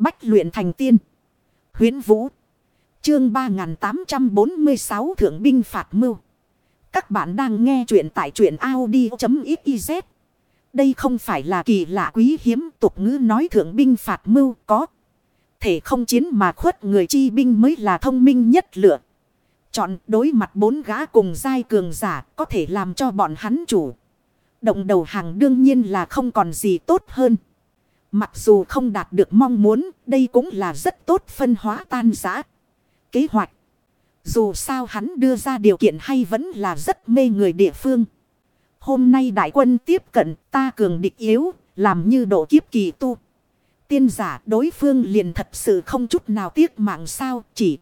Bách luyện thành tiên. Huyến Vũ. Chương 3846 Thượng binh phạt mưu. Các bạn đang nghe truyện tại truyện Audi.xyz. Đây không phải là kỳ lạ quý hiếm tục ngữ nói thượng binh phạt mưu có. Thể không chiến mà khuất người chi binh mới là thông minh nhất lựa. Chọn đối mặt bốn gã cùng giai cường giả có thể làm cho bọn hắn chủ. Động đầu hàng đương nhiên là không còn gì tốt hơn. Mặc dù không đạt được mong muốn, đây cũng là rất tốt phân hóa tan giã. Kế hoạch. Dù sao hắn đưa ra điều kiện hay vẫn là rất mê người địa phương. Hôm nay đại quân tiếp cận ta cường địch yếu, làm như độ kiếp kỳ tu. Tiên giả đối phương liền thật sự không chút nào tiếc mạng sao, chỉ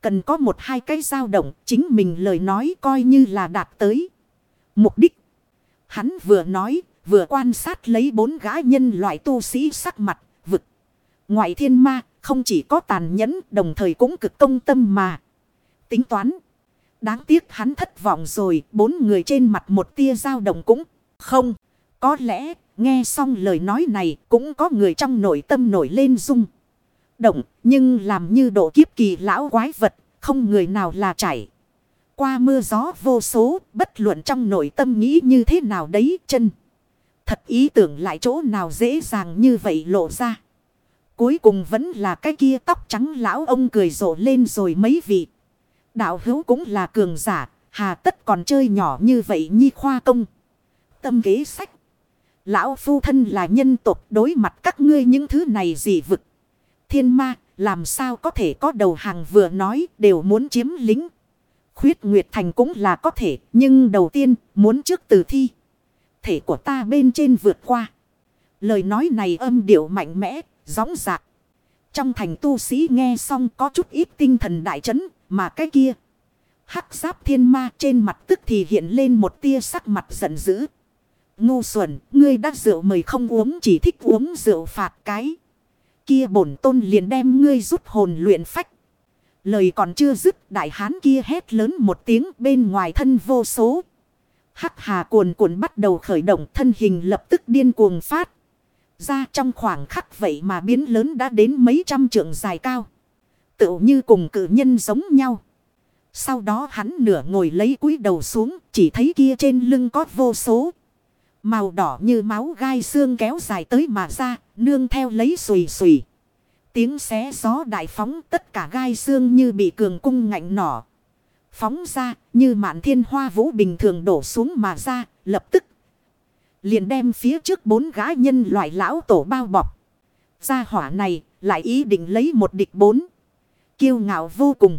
cần có một hai cái dao động, chính mình lời nói coi như là đạt tới. Mục đích. Hắn vừa nói, vừa quan sát lấy bốn gã nhân loại tu sĩ sắc mặt, vực. Ngoại thiên ma, không chỉ có tàn nhẫn, đồng thời cũng cực công tâm mà. Tính toán. Đáng tiếc hắn thất vọng rồi, bốn người trên mặt một tia dao động cũng không. Có lẽ, nghe xong lời nói này, cũng có người trong nội tâm nổi lên rung. Động, nhưng làm như độ kiếp kỳ lão quái vật, không người nào là chảy. Qua mưa gió vô số, bất luận trong nội tâm nghĩ như thế nào đấy chân. Thật ý tưởng lại chỗ nào dễ dàng như vậy lộ ra. Cuối cùng vẫn là cái kia tóc trắng lão ông cười rộ lên rồi mấy vị. Đạo hữu cũng là cường giả, hà tất còn chơi nhỏ như vậy nhi khoa công. Tâm kế sách. Lão phu thân là nhân tộc đối mặt các ngươi những thứ này gì vực. Thiên ma, làm sao có thể có đầu hàng vừa nói đều muốn chiếm lính. Khuyết Nguyệt Thành cũng là có thể, nhưng đầu tiên muốn trước từ thi. Thể của ta bên trên vượt qua. Lời nói này âm điệu mạnh mẽ, gióng dạc. Trong thành tu sĩ nghe xong có chút ít tinh thần đại chấn, mà cái kia. Hắc giáp thiên ma trên mặt tức thì hiện lên một tia sắc mặt giận dữ. Ngu xuẩn, ngươi đã rượu mời không uống chỉ thích uống rượu phạt cái. Kia bổn tôn liền đem ngươi rút hồn luyện phách. Lời còn chưa dứt đại hán kia hét lớn một tiếng bên ngoài thân vô số. Hắc hà cuồn cuộn bắt đầu khởi động thân hình lập tức điên cuồng phát. Ra trong khoảng khắc vậy mà biến lớn đã đến mấy trăm trượng dài cao. Tựu như cùng cử nhân giống nhau. Sau đó hắn nửa ngồi lấy cúi đầu xuống chỉ thấy kia trên lưng có vô số. Màu đỏ như máu gai xương kéo dài tới mà ra, nương theo lấy xùy xùy. Tiếng xé gió đại phóng tất cả gai xương như bị cường cung ngạnh nỏ. Phóng ra như mạn thiên hoa vũ bình thường đổ xuống mà ra, lập tức. Liền đem phía trước bốn gã nhân loại lão tổ bao bọc. Gia hỏa này lại ý định lấy một địch bốn. Kiêu ngạo vô cùng.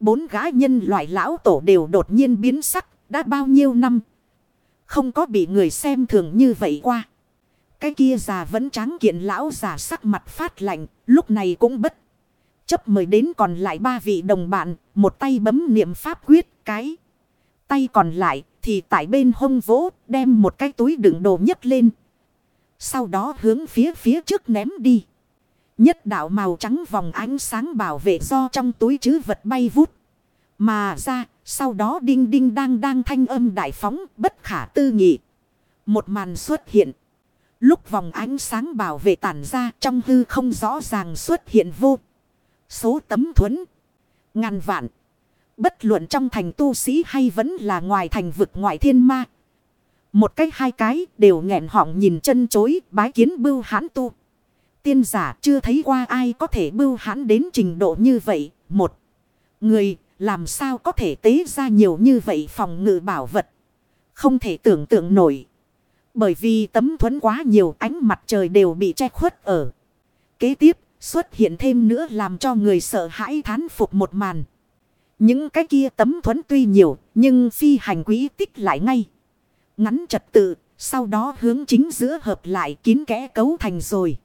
Bốn gã nhân loại lão tổ đều đột nhiên biến sắc, đã bao nhiêu năm. Không có bị người xem thường như vậy qua. Cái kia già vẫn tráng kiện lão già sắc mặt phát lạnh, lúc này cũng bất. Chấp mời đến còn lại ba vị đồng bạn, một tay bấm niệm pháp quyết, cái. Tay còn lại thì tại bên hông vỗ đem một cái túi đựng đồ nhấc lên. Sau đó hướng phía phía trước ném đi. Nhất đạo màu trắng vòng ánh sáng bảo vệ do trong túi chứ vật bay vút. Mà ra, sau đó đinh đinh đang đang thanh âm đại phóng bất khả tư nghị. Một màn xuất hiện. Lúc vòng ánh sáng bảo vệ tản ra trong hư không rõ ràng xuất hiện vô. Số tấm thuẫn. Ngàn vạn. Bất luận trong thành tu sĩ hay vẫn là ngoài thành vực ngoại thiên ma. Một cái hai cái đều nghẹn họng nhìn chân chối bái kiến bưu hãn tu. Tiên giả chưa thấy qua ai có thể bưu hãn đến trình độ như vậy. Một người làm sao có thể tế ra nhiều như vậy phòng ngự bảo vật. Không thể tưởng tượng nổi. Bởi vì tấm thuẫn quá nhiều ánh mặt trời đều bị che khuất ở. Kế tiếp xuất hiện thêm nữa làm cho người sợ hãi thán phục một màn. Những cái kia tấm thuẫn tuy nhiều nhưng phi hành quý tích lại ngay. Ngắn trật tự sau đó hướng chính giữa hợp lại kín kẽ cấu thành rồi.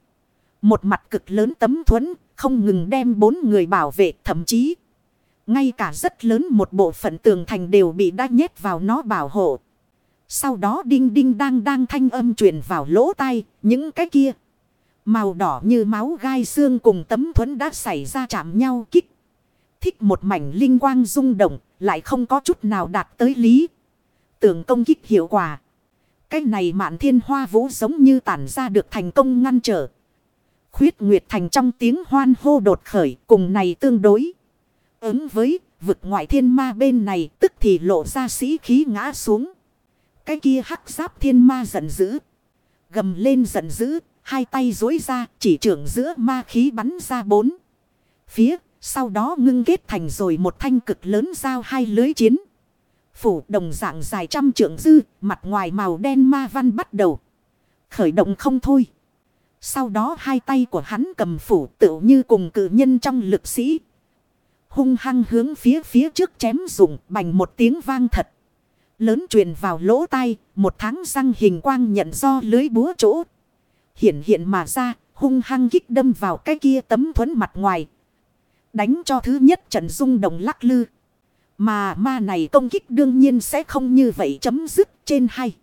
Một mặt cực lớn tấm thuẫn không ngừng đem bốn người bảo vệ thậm chí. Ngay cả rất lớn một bộ phận tường thành đều bị đa nhét vào nó bảo hộ. Sau đó đinh đinh đang đang thanh âm truyền vào lỗ tai, những cái kia. Màu đỏ như máu gai xương cùng tấm thuẫn đã xảy ra chạm nhau kích. Thích một mảnh linh quang rung động, lại không có chút nào đạt tới lý. Tưởng công kích hiệu quả. Cái này mạn thiên hoa vũ giống như tản ra được thành công ngăn trở. Khuyết Nguyệt Thành trong tiếng hoan hô đột khởi cùng này tương đối. Ứng với vực ngoại thiên ma bên này tức thì lộ ra sĩ khí ngã xuống. Cái kia hắc giáp thiên ma giận dữ. Gầm lên giận dữ, hai tay dối ra chỉ trưởng giữa ma khí bắn ra bốn. Phía, sau đó ngưng kết thành rồi một thanh cực lớn giao hai lưới chiến. Phủ đồng dạng dài trăm trượng dư, mặt ngoài màu đen ma văn bắt đầu. Khởi động không thôi. Sau đó hai tay của hắn cầm phủ tựu như cùng cử nhân trong lực sĩ. Hung hăng hướng phía phía trước chém dùng bành một tiếng vang thật. Lớn truyền vào lỗ tai, một tháng răng hình quang nhận do lưới búa chỗ. Hiện hiện mà ra, hung hăng kích đâm vào cái kia tấm thuẫn mặt ngoài. Đánh cho thứ nhất trận rung động lắc lư. Mà ma này công kích đương nhiên sẽ không như vậy chấm dứt trên hay.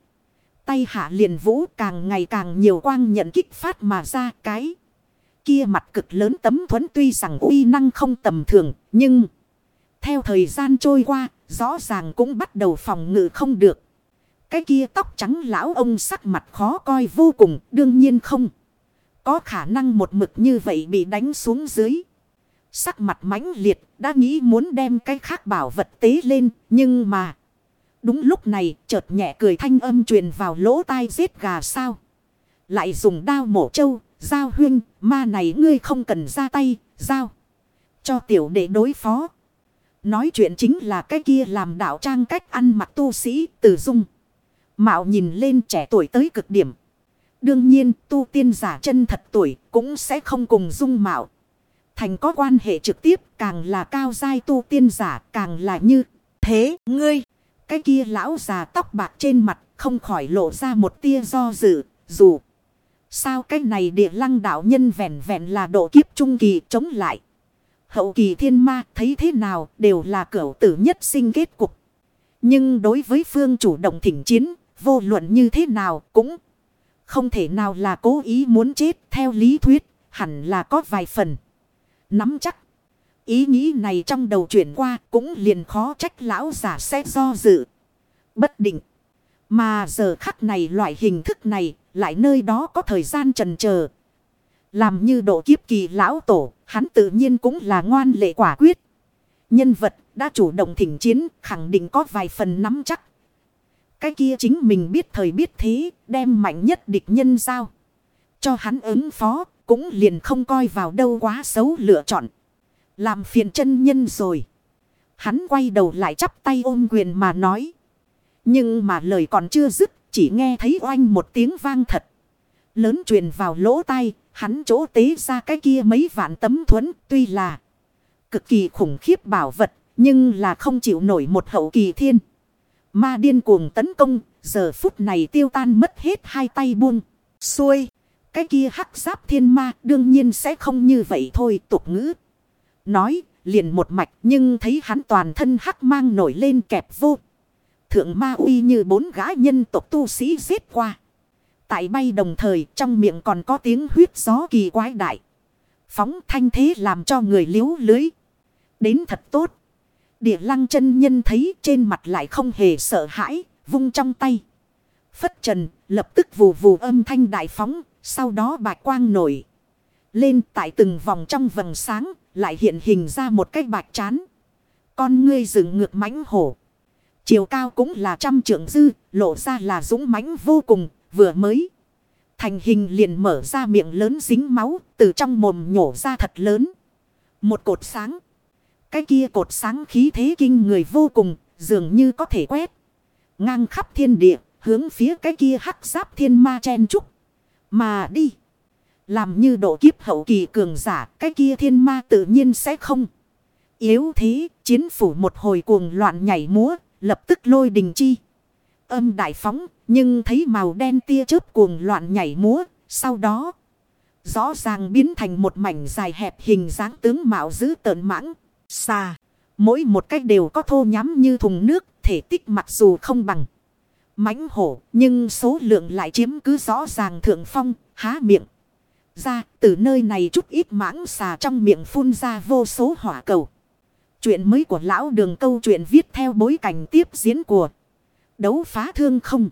Tay hạ liền vũ càng ngày càng nhiều quang nhận kích phát mà ra cái. Kia mặt cực lớn tấm thuẫn tuy rằng uy năng không tầm thường nhưng... Theo thời gian trôi qua rõ ràng cũng bắt đầu phòng ngự không được. Cái kia tóc trắng lão ông sắc mặt khó coi vô cùng đương nhiên không. Có khả năng một mực như vậy bị đánh xuống dưới. Sắc mặt mãnh liệt đã nghĩ muốn đem cái khác bảo vật tế lên nhưng mà... Đúng lúc này chợt nhẹ cười thanh âm truyền vào lỗ tai giết gà sao. Lại dùng đao mổ trâu, giao huyên, ma này ngươi không cần ra tay, giao. Cho tiểu đệ đối phó. Nói chuyện chính là cái kia làm đạo trang cách ăn mặc tu sĩ tử dung. Mạo nhìn lên trẻ tuổi tới cực điểm. Đương nhiên tu tiên giả chân thật tuổi cũng sẽ không cùng dung mạo. Thành có quan hệ trực tiếp càng là cao giai tu tiên giả càng là như thế ngươi. Cái kia lão già tóc bạc trên mặt không khỏi lộ ra một tia do dự, dù sao cái này địa lăng đạo nhân vẹn vẹn là độ kiếp trung kỳ chống lại. Hậu kỳ thiên ma thấy thế nào đều là cửu tử nhất sinh kết cục. Nhưng đối với phương chủ động thỉnh chiến, vô luận như thế nào cũng không thể nào là cố ý muốn chết theo lý thuyết, hẳn là có vài phần. Nắm chắc. Ý nghĩ này trong đầu chuyển qua cũng liền khó trách lão giả sẽ do dự. Bất định. Mà giờ khắc này loại hình thức này lại nơi đó có thời gian trần chờ Làm như độ kiếp kỳ lão tổ, hắn tự nhiên cũng là ngoan lệ quả quyết. Nhân vật đã chủ động thỉnh chiến, khẳng định có vài phần nắm chắc. Cái kia chính mình biết thời biết thế, đem mạnh nhất địch nhân giao. Cho hắn ứng phó, cũng liền không coi vào đâu quá xấu lựa chọn. Làm phiền chân nhân rồi. Hắn quay đầu lại chắp tay ôm quyền mà nói. Nhưng mà lời còn chưa dứt, chỉ nghe thấy oanh một tiếng vang thật. Lớn truyền vào lỗ tai, hắn chỗ tế ra cái kia mấy vạn tấm thuẫn tuy là cực kỳ khủng khiếp bảo vật, nhưng là không chịu nổi một hậu kỳ thiên. Ma điên cuồng tấn công, giờ phút này tiêu tan mất hết hai tay buông, xuôi. Cái kia hắc giáp thiên ma đương nhiên sẽ không như vậy thôi tục ngữ. Nói liền một mạch nhưng thấy hắn toàn thân hắc mang nổi lên kẹp vô. Thượng ma uy như bốn gã nhân tộc tu sĩ giết qua. Tại bay đồng thời trong miệng còn có tiếng huyết gió kỳ quái đại. Phóng thanh thế làm cho người liếu lưới. Đến thật tốt. Địa lăng chân nhân thấy trên mặt lại không hề sợ hãi, vung trong tay. Phất trần, lập tức vù vù âm thanh đại phóng, sau đó bạch quang nổi. Lên tại từng vòng trong vầng sáng, lại hiện hình ra một cái bạch chán. Con ngươi dựng ngược mãnh hổ. Chiều cao cũng là trăm trượng dư, lộ ra là dũng mãnh vô cùng, vừa mới. Thành hình liền mở ra miệng lớn dính máu, từ trong mồm nhổ ra thật lớn. Một cột sáng. Cái kia cột sáng khí thế kinh người vô cùng, dường như có thể quét. Ngang khắp thiên địa, hướng phía cái kia hắc giáp thiên ma chen trúc. Mà đi. Làm như độ kiếp hậu kỳ cường giả, cái kia thiên ma tự nhiên sẽ không. Yếu thế, chiến phủ một hồi cuồng loạn nhảy múa, lập tức lôi đình chi. Âm đại phóng, nhưng thấy màu đen tia chớp cuồng loạn nhảy múa, sau đó. Rõ ràng biến thành một mảnh dài hẹp hình dáng tướng mạo dữ tợn mãng, xa. Mỗi một cách đều có thô nhắm như thùng nước, thể tích mặc dù không bằng. mãnh hổ, nhưng số lượng lại chiếm cứ rõ ràng thượng phong, há miệng. Ra, từ nơi này chút ít mãng xà trong miệng phun ra vô số hỏa cầu. Chuyện mới của lão đường câu chuyện viết theo bối cảnh tiếp diễn của đấu phá thương không.